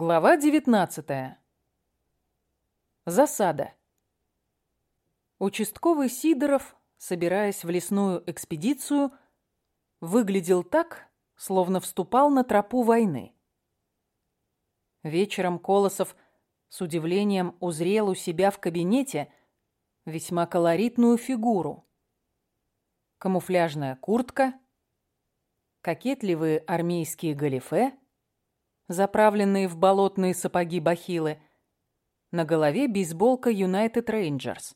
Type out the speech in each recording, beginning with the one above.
Глава 19. Засада. Участковый Сидоров, собираясь в лесную экспедицию, выглядел так, словно вступал на тропу войны. Вечером Колосов с удивлением узрел у себя в кабинете весьма колоритную фигуру. Камуфляжная куртка, кокетливые армейские галифе — заправленные в болотные сапоги бахилы. На голове бейсболка United Rangers,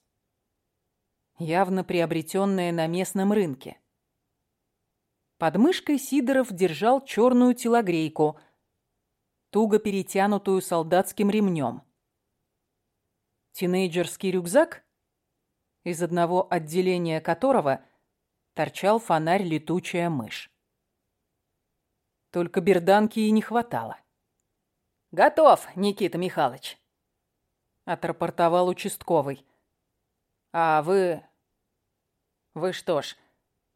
явно приобретенная на местном рынке. Под мышкой Сидоров держал черную телогрейку, туго перетянутую солдатским ремнем. Тинейджерский рюкзак, из одного отделения которого торчал фонарь летучая мышь. Только берданки и не хватало. «Готов, Никита Михайлович», — отрапортовал участковый. «А вы... Вы что ж,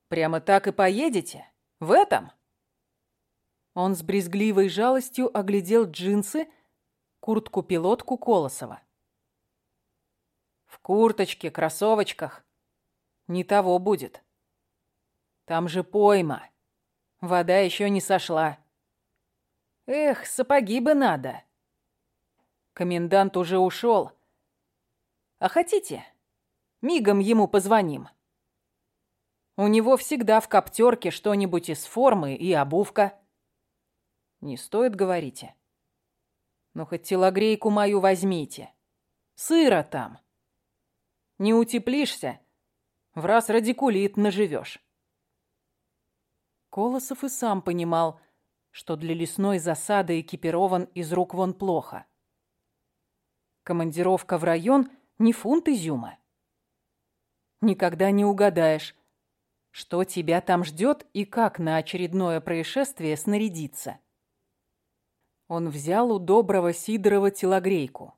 прямо так и поедете? В этом?» Он с брезгливой жалостью оглядел джинсы, куртку-пилотку Колосова. «В курточке, кроссовочках. Не того будет. Там же пойма. Вода еще не сошла». Эх, сапоги бы надо. Комендант уже ушел. А хотите, мигом ему позвоним. У него всегда в коптерке что-нибудь из формы и обувка. Не стоит, говорите. Ну, хоть телогрейку мою возьмите. Сыро там. Не утеплишься, в раз радикулит наживешь. Колосов и сам понимал, что для лесной засады экипирован из рук вон плохо. Командировка в район — не фунт изюма. Никогда не угадаешь, что тебя там ждет и как на очередное происшествие снарядиться. Он взял у доброго Сидорова телогрейку.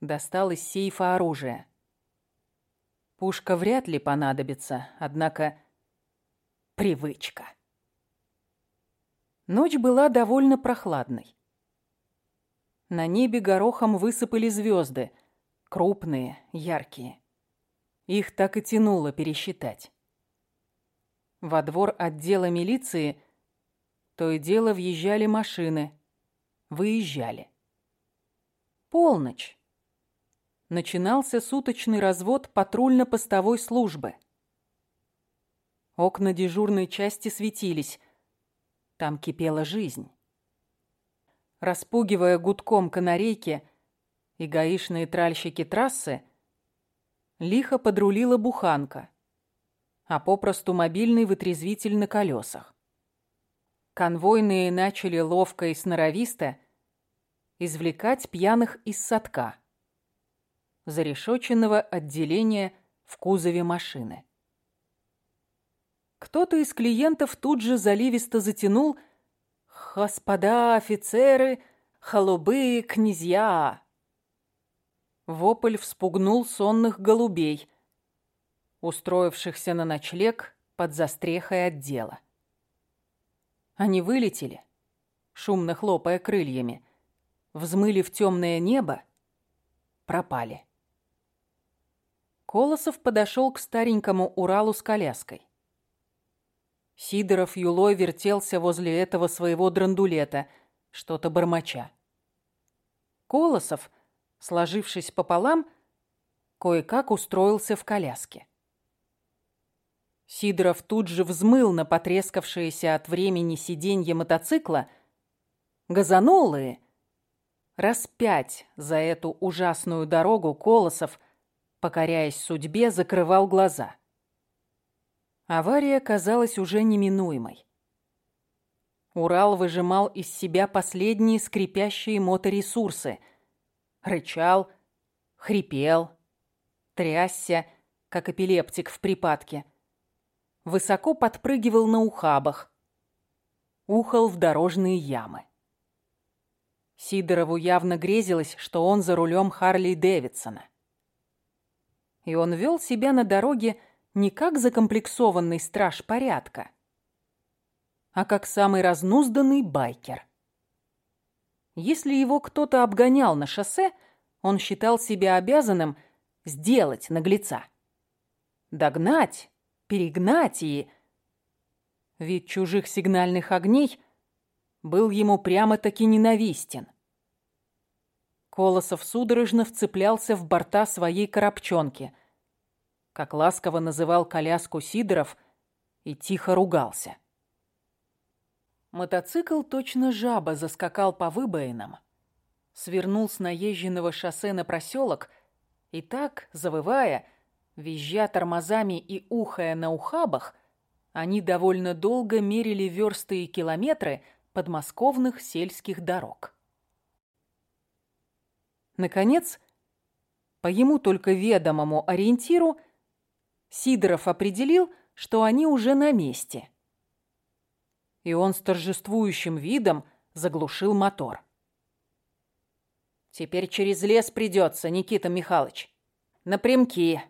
Достал из сейфа оружие. Пушка вряд ли понадобится, однако привычка. Ночь была довольно прохладной. На небе горохом высыпали звезды, крупные, яркие. Их так и тянуло пересчитать. Во двор отдела милиции то и дело въезжали машины, выезжали. Полночь. Начинался суточный развод патрульно-постовой службы. Окна дежурной части светились, там кипела жизнь. Распугивая гудком канарейки и гаишные тральщики трассы, лихо подрулила буханка, а попросту мобильный вытрезвитель на колесах. Конвойные начали ловко и сноровисто извлекать пьяных из садка, зарешоченного отделения в кузове машины. Кто-то из клиентов тут же заливисто затянул «Господа офицеры, холубы, князья!» Вопль вспугнул сонных голубей, устроившихся на ночлег под застрехой отдела. Они вылетели, шумно хлопая крыльями, взмыли в темное небо, пропали. Колосов подошел к старенькому Уралу с коляской. Сидоров юлой вертелся возле этого своего драндулета, что-то бормоча. Колосов, сложившись пополам, кое-как устроился в коляске. Сидоров тут же взмыл на потрескавшееся от времени сиденье мотоцикла, газанул и... Раз пять за эту ужасную дорогу Колосов, покоряясь судьбе, закрывал глаза — Авария казалась уже неминуемой. Урал выжимал из себя последние скрипящие моторесурсы. Рычал, хрипел, трясся, как эпилептик в припадке. Высоко подпрыгивал на ухабах. Ухал в дорожные ямы. Сидорову явно грезилось, что он за рулем Харли Дэвидсона. И он вел себя на дороге, не как закомплексованный страж порядка, а как самый разнузданный байкер. Если его кто-то обгонял на шоссе, он считал себя обязанным сделать наглеца. Догнать, перегнать и... Вид чужих сигнальных огней был ему прямо-таки ненавистен. Колосов судорожно вцеплялся в борта своей коробчонки, как ласково называл коляску Сидоров, и тихо ругался. Мотоцикл точно жаба заскакал по выбоинам, свернул с наезженного шоссе на проселок и так, завывая, визжа тормозами и ухая на ухабах, они довольно долго мерили версты и километры подмосковных сельских дорог. Наконец, по ему только ведомому ориентиру, Сидоров определил, что они уже на месте. И он с торжествующим видом заглушил мотор. «Теперь через лес придется, Никита Михайлович. Напрямки.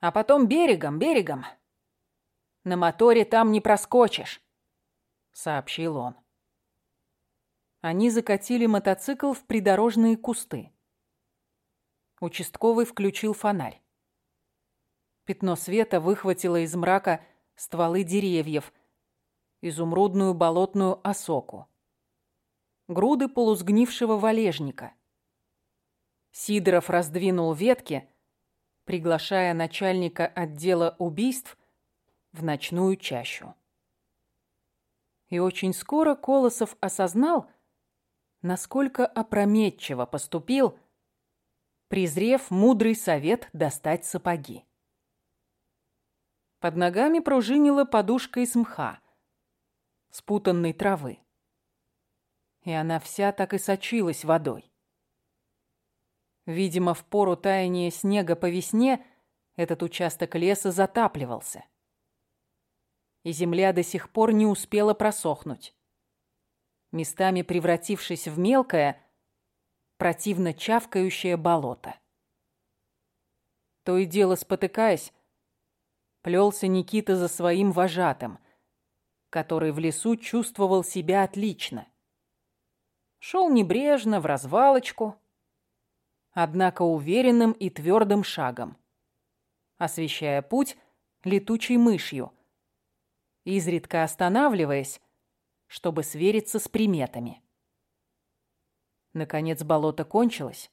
А потом берегом, берегом. На моторе там не проскочишь», — сообщил он. Они закатили мотоцикл в придорожные кусты. Участковый включил фонарь. Пятно света выхватило из мрака стволы деревьев, изумрудную болотную осоку, груды полусгнившего валежника. Сидоров раздвинул ветки, приглашая начальника отдела убийств в ночную чащу. И очень скоро Колосов осознал, насколько опрометчиво поступил, презрев мудрый совет достать сапоги. Под ногами пружинила подушка из мха, спутанной травы. И она вся так и сочилась водой. Видимо, в пору таяния снега по весне этот участок леса затапливался. И земля до сих пор не успела просохнуть местами превратившись в мелкое, противно чавкающее болото. То и дело спотыкаясь, плелся Никита за своим вожатым, который в лесу чувствовал себя отлично. Шел небрежно, в развалочку, однако уверенным и твердым шагом, освещая путь летучей мышью, изредка останавливаясь чтобы свериться с приметами. Наконец болото кончилось.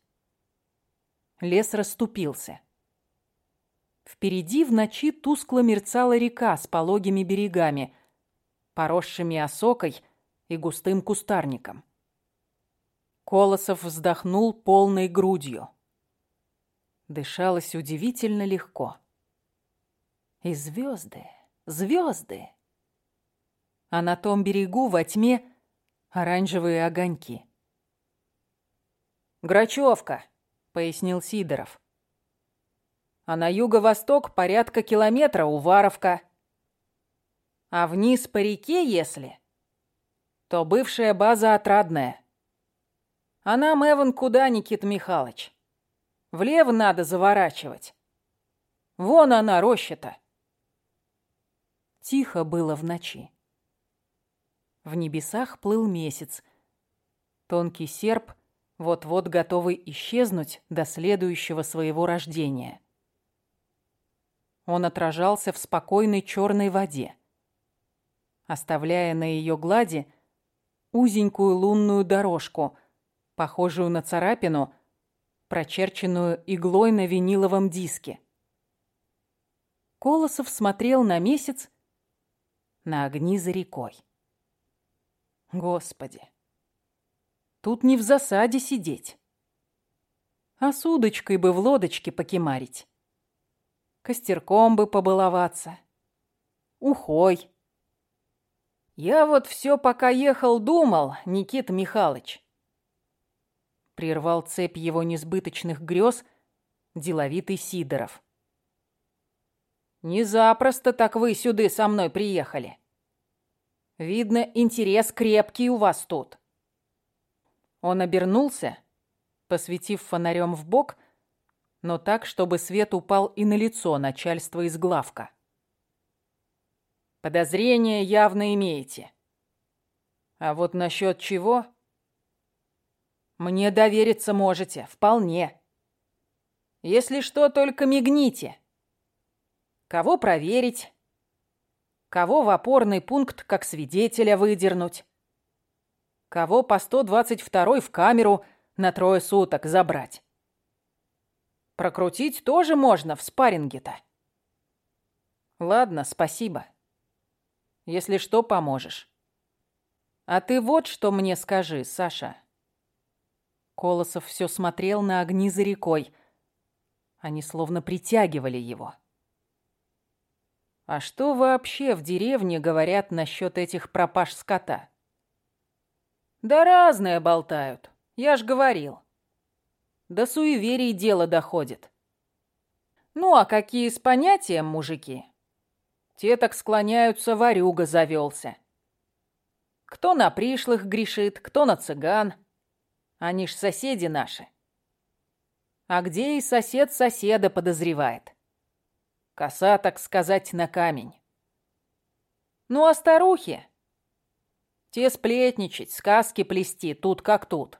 Лес расступился. Впереди в ночи тускло мерцала река с пологими берегами, поросшими осокой и густым кустарником. Колосов вздохнул полной грудью. Дышалось удивительно легко. И звезды, звезды а на том берегу во тьме оранжевые огоньки. «Грачевка», — пояснил Сидоров. «А на юго-восток порядка километра Уваровка. А вниз по реке, если, то бывшая база Отрадная. А нам, Эван, куда, Никит Михайлович? Влево надо заворачивать. Вон она, роща-то». Тихо было в ночи. В небесах плыл месяц. Тонкий серп, вот-вот готовый исчезнуть до следующего своего рождения. Он отражался в спокойной черной воде, оставляя на ее глади узенькую лунную дорожку, похожую на царапину, прочерченную иглой на виниловом диске. Колосов смотрел на месяц, на огни за рекой. Господи, тут не в засаде сидеть, а с удочкой бы в лодочке покемарить. Костерком бы побаловаться. Ухой. Я вот все пока ехал думал, Никита Михайлович. Прервал цепь его несбыточных грез деловитый Сидоров. Не запросто так вы сюда со мной приехали. Видно, интерес крепкий у вас тут. Он обернулся, посветив фонарем в бок, но так, чтобы свет упал и на лицо начальства из главка. Подозрения явно имеете. А вот насчет чего? Мне довериться можете, вполне. Если что, только мигните. Кого проверить? Кого в опорный пункт как свидетеля выдернуть? Кого по 122 в камеру на трое суток забрать? Прокрутить тоже можно в спарринге-то. Ладно, спасибо. Если что, поможешь. А ты вот что мне скажи, Саша. Колосов все смотрел на огни за рекой. Они словно притягивали его. А что вообще в деревне говорят насчет этих пропаж скота? Да разное болтают, я ж говорил. До суеверий дело доходит. Ну, а какие с понятием мужики? Те так склоняются, варюга завелся. Кто на пришлых грешит, кто на цыган. Они ж соседи наши. А где и сосед соседа подозревает. Коса, так сказать, на камень. Ну, а старухи? Те сплетничать, сказки плести, тут как тут.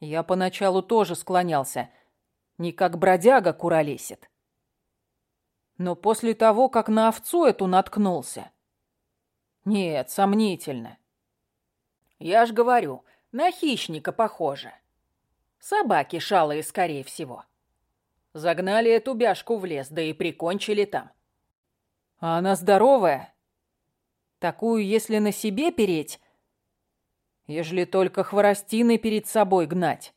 Я поначалу тоже склонялся. Не как бродяга куролесит. Но после того, как на овцу эту наткнулся... Нет, сомнительно. Я ж говорю, на хищника похоже. Собаки шалые, скорее всего. Загнали эту бяшку в лес, да и прикончили там. А она здоровая. Такую, если на себе переть, ежели только хворостины перед собой гнать.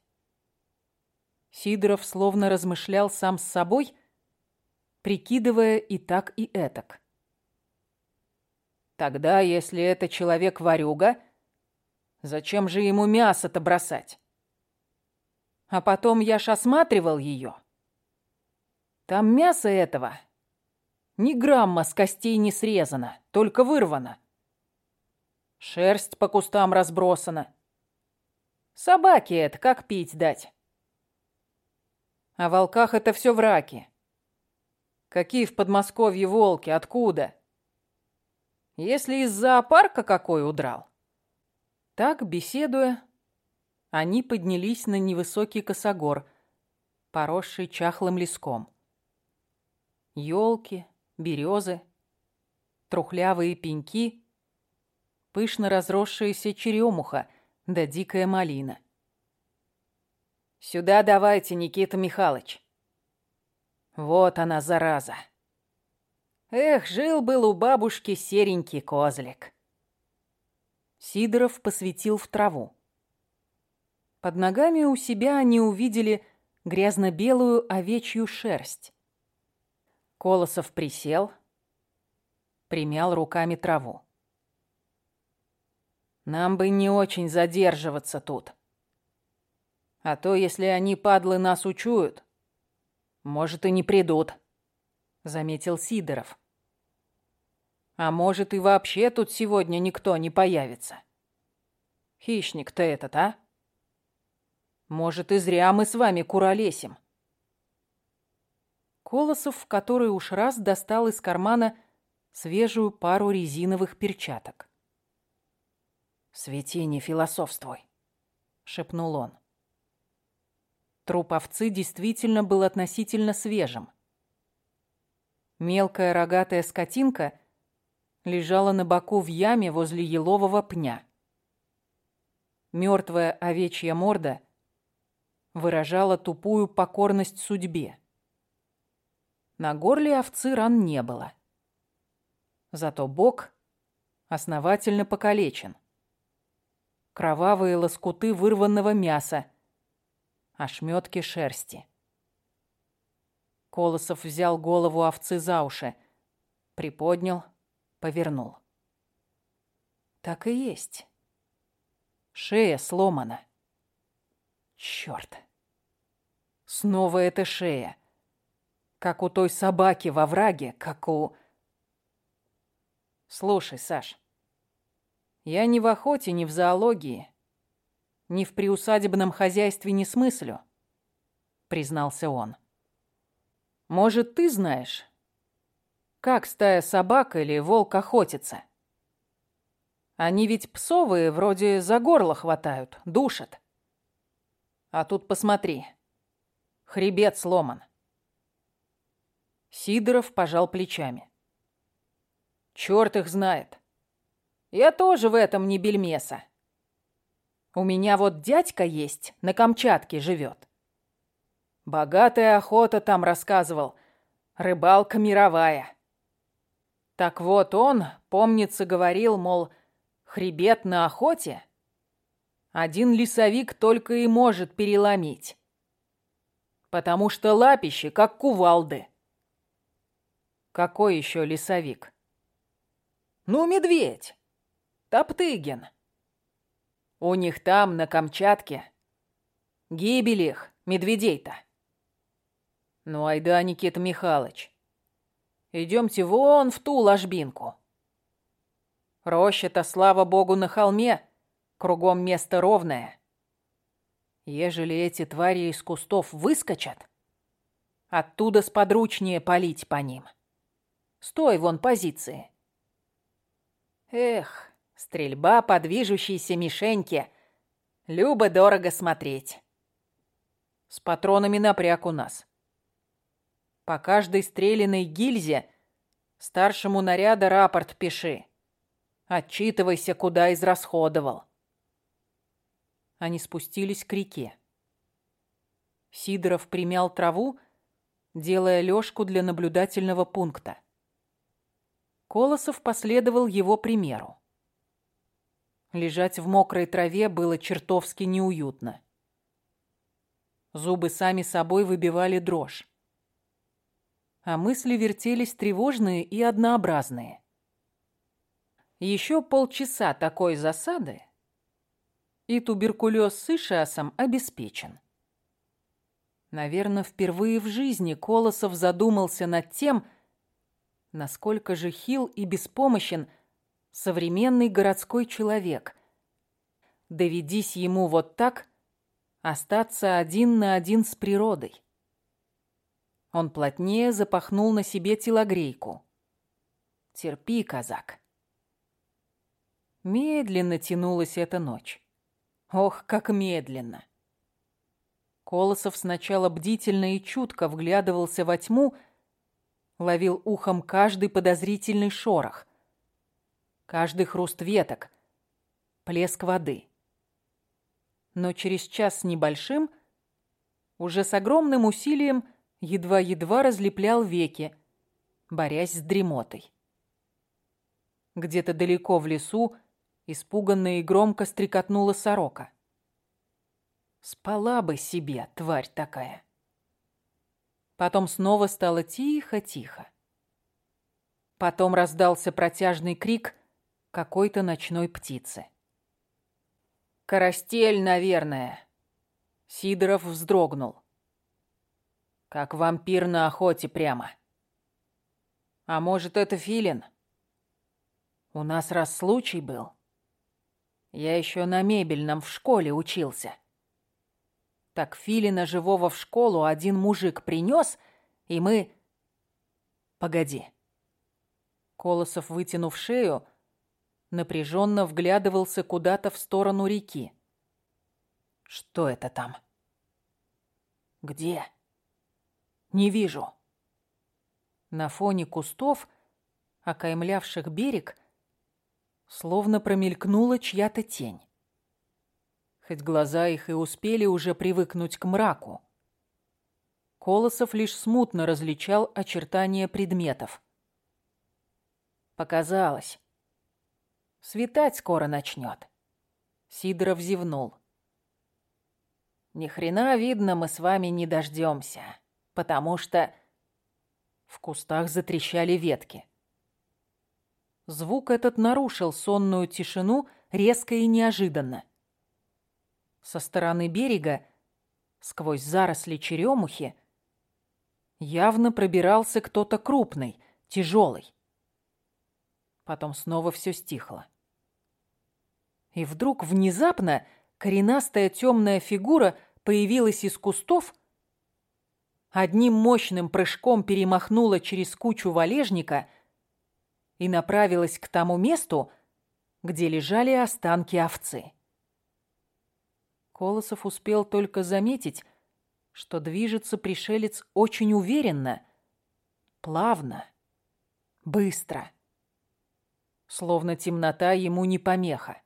Сидоров словно размышлял сам с собой, прикидывая и так, и этак. Тогда, если это человек-ворюга, зачем же ему мясо-то бросать? А потом я ж осматривал ее. Там мясо этого ни грамма с костей не срезано, только вырвано. Шерсть по кустам разбросана. Собаке это как пить дать? О волках это все враки. Какие в Подмосковье волки? Откуда? Если из зоопарка какой удрал? Так, беседуя, они поднялись на невысокий косогор, поросший чахлым леском. Ёлки, березы, трухлявые пеньки пышно разросшаяся черемуха да дикая малина. «Сюда давайте, Никита Михайлович!» Вот она, зараза! Эх, жил-был у бабушки серенький козлик. Сидоров посветил в траву. Под ногами у себя они увидели грязно-белую овечью шерсть. Колосов присел, примял руками траву. Нам бы не очень задерживаться тут. А то, если они, падлы, нас учуют, может, и не придут, — заметил Сидоров. А может, и вообще тут сегодня никто не появится. Хищник-то этот, а? Может, и зря мы с вами куролесим. Колосов в который уж раз достал из кармана свежую пару резиновых перчаток. «Свети, не философствуй», — шепнул он. Труп овцы действительно был относительно свежим. Мелкая рогатая скотинка лежала на боку в яме возле елового пня. Мертвая овечья морда выражала тупую покорность судьбе. На горле овцы ран не было. Зато бок основательно покалечен кровавые лоскуты вырванного мяса, ошметки шерсти. Колосов взял голову овцы за уши, приподнял, повернул. Так и есть. Шея сломана. Чёрт. Снова эта шея. Как у той собаки во враге, как у... Слушай, Саш, я ни в охоте, ни в зоологии, ни в приусадебном хозяйстве не смыслю, признался он. Может, ты знаешь, как стая собак или волк охотится? Они ведь псовые вроде за горло хватают, душат. А тут посмотри. Хребет сломан. Сидоров пожал плечами. Чёрт их знает. Я тоже в этом не бельмеса. У меня вот дядька есть, на Камчатке живет. Богатая охота там рассказывал. Рыбалка мировая. Так вот он, помнится, говорил, мол, хребет на охоте один лесовик только и может переломить. Потому что лапищи, как кувалды. Какой еще лесовик? Ну, медведь. Топтыгин. У них там, на Камчатке, гибель их, медведей-то. Ну, айда, Никита Михайлович, идемте вон в ту ложбинку. Роща-то, слава богу, на холме, кругом место ровное. Ежели эти твари из кустов выскочат, оттуда сподручнее палить по ним. Стой вон позиции. Эх, стрельба по движущейся мишеньке. Любо-дорого смотреть. С патронами напряг у нас. По каждой стреляной гильзе старшему наряда рапорт пиши. Отчитывайся, куда израсходовал. Они спустились к реке. Сидоров примял траву, делая лёжку для наблюдательного пункта. Колосов последовал его примеру. Лежать в мокрой траве было чертовски неуютно. Зубы сами собой выбивали дрожь. А мысли вертелись тревожные и однообразные. Еще полчаса такой засады, и туберкулез с ишиасом обеспечен. Наверное, впервые в жизни Колосов задумался над тем, насколько же хил и беспомощен современный городской человек. Доведись ему вот так остаться один на один с природой. Он плотнее запахнул на себе телогрейку. Терпи, казак. Медленно тянулась эта ночь. Ох, как медленно. Колосов сначала бдительно и чутко вглядывался во тьму, ловил ухом каждый подозрительный шорох, каждый хруст веток, плеск воды. Но через час с небольшим, уже с огромным усилием, едва-едва разлеплял веки, борясь с дремотой. Где-то далеко в лесу испуганно и громко стрекотнула сорока. Спала бы себе, тварь такая. Потом снова стало тихо-тихо. Потом раздался протяжный крик какой-то ночной птицы. «Карастель, наверное!» Сидоров вздрогнул. Как вампир на охоте прямо. А может, это филин? У нас раз случай был. Я еще на мебельном в школе учился. Так филина живого в школу один мужик принес, и мы... Погоди. Колосов, вытянув шею, напряженно вглядывался куда-то в сторону реки. Что это там? Где? Не вижу. На фоне кустов, окаймлявших берег, словно промелькнула чья-то тень. Хоть глаза их и успели уже привыкнуть к мраку. Колосов лишь смутно различал очертания предметов. Показалось. Светать скоро начнет. Сидоров зевнул. Ни хрена видно, мы с вами не дождемся потому что... В кустах затрещали ветки. Звук этот нарушил сонную тишину резко и неожиданно. Со стороны берега, сквозь заросли черемухи, явно пробирался кто-то крупный, тяжелый. Потом снова все стихло. И вдруг внезапно коренастая темная фигура появилась из кустов одним мощным прыжком перемахнула через кучу валежника и направилась к тому месту, где лежали останки овцы. Колосов успел только заметить, что движется пришелец очень уверенно, плавно, быстро. Словно темнота ему не помеха.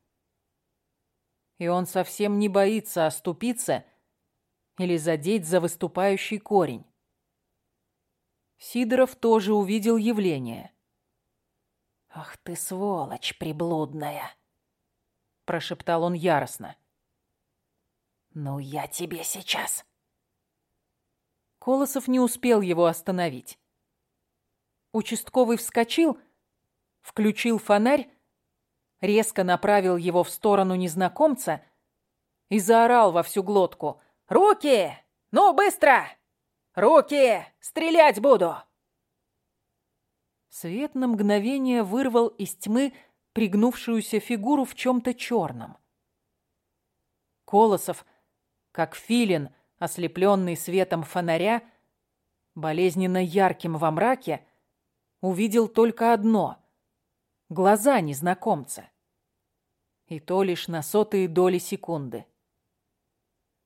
И он совсем не боится оступиться или задеть за выступающий корень. Сидоров тоже увидел явление. «Ах ты, сволочь приблудная!» Прошептал он яростно. «Ну, я тебе сейчас!» Колосов не успел его остановить. Участковый вскочил, включил фонарь, резко направил его в сторону незнакомца и заорал во всю глотку. «Руки! Ну, быстро! Руки! Стрелять буду!» Свет на мгновение вырвал из тьмы пригнувшуюся фигуру в чем-то черном. Колосов, как филин, ослепленный светом фонаря, болезненно ярким во мраке, увидел только одно — глаза незнакомца. И то лишь на сотые доли секунды.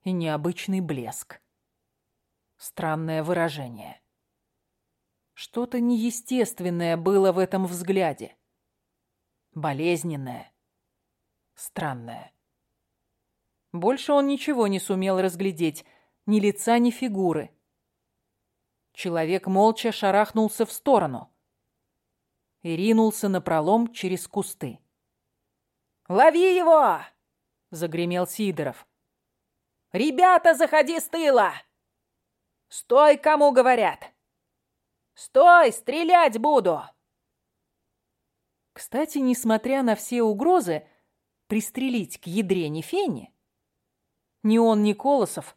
И необычный блеск. Странное выражение. Что-то неестественное было в этом взгляде. Болезненное. Странное. Больше он ничего не сумел разглядеть, ни лица, ни фигуры. Человек молча шарахнулся в сторону и ринулся на пролом через кусты. «Лови его!» — загремел Сидоров. «Ребята, заходи с тыла! Стой, кому говорят! Стой, стрелять буду!» Кстати, несмотря на все угрозы, пристрелить к ядрене фени ни он, ни Колосов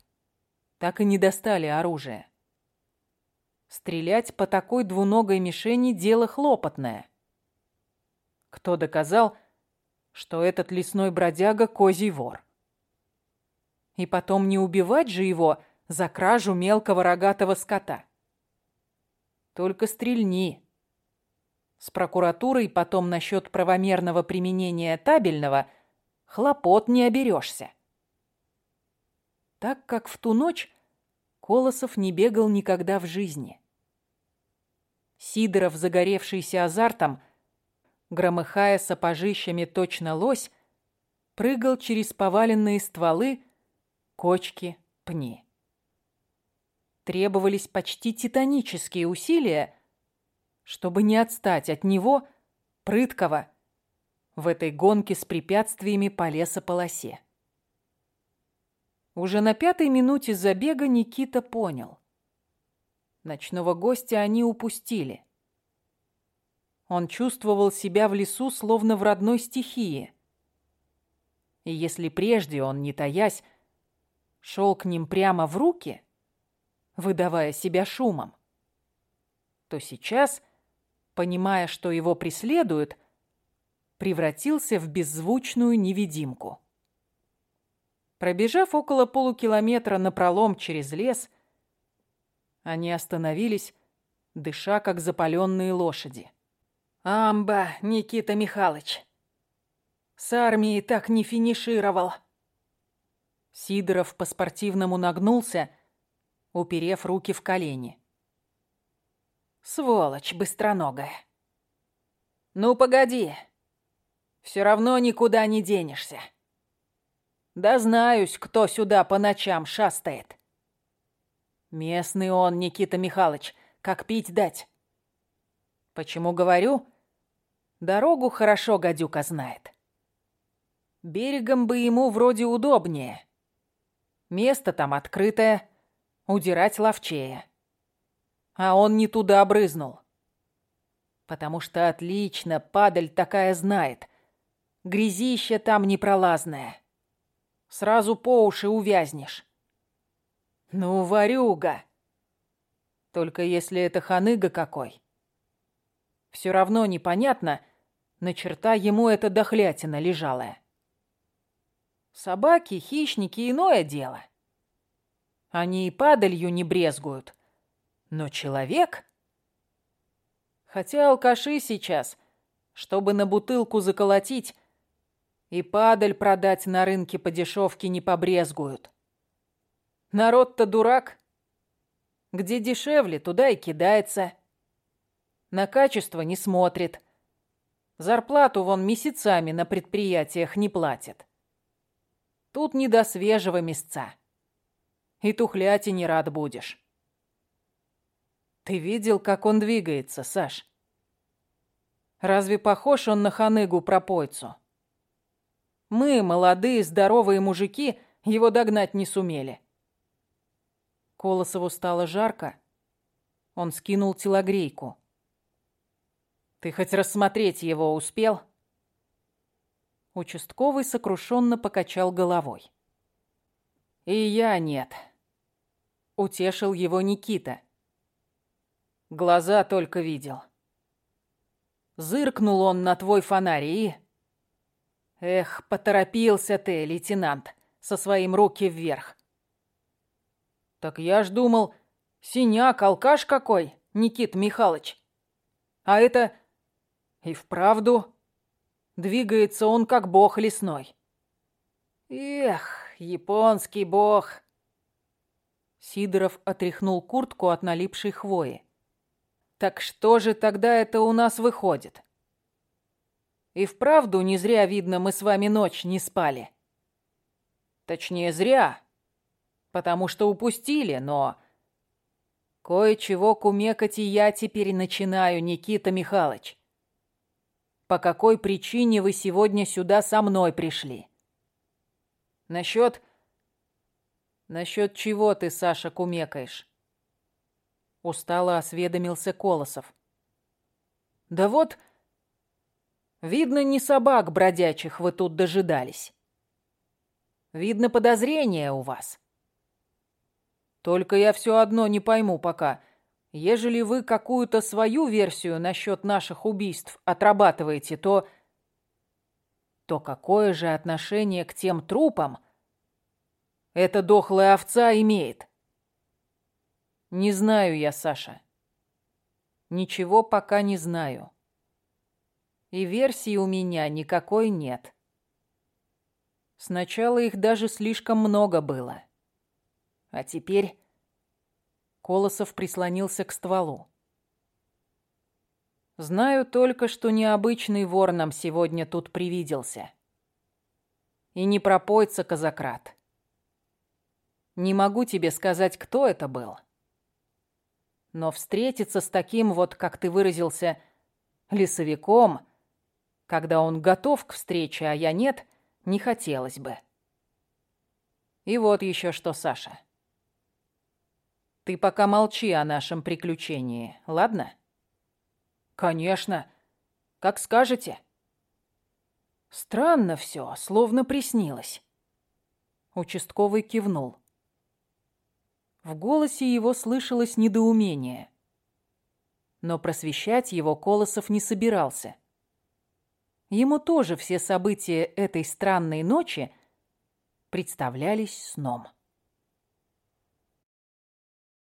так и не достали оружие. Стрелять по такой двуногой мишени – дело хлопотное. Кто доказал, что этот лесной бродяга – козий вор? И потом не убивать же его за кражу мелкого рогатого скота. Только стрельни. С прокуратурой потом насчет правомерного применения табельного хлопот не оберешься так как в ту ночь Колосов не бегал никогда в жизни. Сидоров, загоревшийся азартом, громыхая сапожищами точно лось, прыгал через поваленные стволы, кочки, пни. Требовались почти титанические усилия, чтобы не отстать от него, прыткого, в этой гонке с препятствиями по лесополосе. Уже на пятой минуте забега Никита понял. Ночного гостя они упустили. Он чувствовал себя в лесу, словно в родной стихии. И если прежде он, не таясь, шел к ним прямо в руки, выдавая себя шумом, то сейчас, понимая, что его преследуют, превратился в беззвучную невидимку. Пробежав около полукилометра напролом через лес, они остановились, дыша, как запаленные лошади. «Амба, Никита Михайлович! С армией так не финишировал!» Сидоров по-спортивному нагнулся, уперев руки в колени. «Сволочь быстроногая!» «Ну, погоди! Все равно никуда не денешься!» Да знаюсь, кто сюда по ночам шастает. Местный он, Никита Михайлович, как пить дать. Почему говорю? Дорогу хорошо гадюка знает. Берегом бы ему вроде удобнее. Место там открытое, удирать ловчее. А он не туда брызнул. Потому что отлично падаль такая знает. Грязище там непролазное. Сразу по уши увязнешь. Ну, варюга. Только если это ханыга какой. Все равно непонятно, на черта ему эта дохлятина лежалая. Собаки, хищники — иное дело. Они и падалью не брезгуют. Но человек... Хотя алкаши сейчас, чтобы на бутылку заколотить, И падаль продать на рынке по дешевке не побрезгуют. Народ-то дурак. Где дешевле, туда и кидается. На качество не смотрит. Зарплату вон месяцами на предприятиях не платят. Тут не до свежего мясца. И тухляти не рад будешь. Ты видел, как он двигается, Саш? Разве похож он на ханыгу-пропойцу? Мы, молодые, здоровые мужики, его догнать не сумели. Колосову стало жарко. Он скинул телогрейку. Ты хоть рассмотреть его успел? Участковый сокрушенно покачал головой. И я нет. Утешил его Никита. Глаза только видел. Зыркнул он на твой фонарь и... Эх, поторопился ты, лейтенант, со своим руки вверх. Так я ж думал, синяк, алкаш какой, Никит Михайлович. А это... И вправду... Двигается он, как бог лесной. Эх, японский бог. Сидоров отряхнул куртку от налипшей хвои. Так что же тогда это у нас выходит? И вправду не зря, видно, мы с вами ночь не спали. Точнее, зря. Потому что упустили, но... Кое-чего кумекать и я теперь начинаю, Никита Михайлович. По какой причине вы сегодня сюда со мной пришли? Насчет... Насчет чего ты, Саша, кумекаешь? Устало осведомился Колосов. Да вот, видно, не собак бродячих вы тут дожидались. Видно, подозрения у вас. Только я все одно не пойму пока. Ежели вы какую-то свою версию насчет наших убийств отрабатываете, то... То какое же отношение к тем трупам эта дохлая овца имеет? Не знаю я, Саша. Ничего пока не знаю. И версии у меня никакой нет. Сначала их даже слишком много было. А теперь... Колосов прислонился к стволу. Знаю только, что необычный вор нам сегодня тут привиделся. И не пропойца казакрат. Не могу тебе сказать, кто это был. Но встретиться с таким вот, как ты выразился, лесовиком, когда он готов к встрече, а я нет, не хотелось бы. И вот еще что, Саша. Ты пока молчи о нашем приключении, ладно? Конечно. Как скажете. Странно все, словно приснилось. Участковый кивнул. В голосе его слышалось недоумение. Но просвещать его Колосов не собирался. Ему тоже все события этой странной ночи представлялись сном.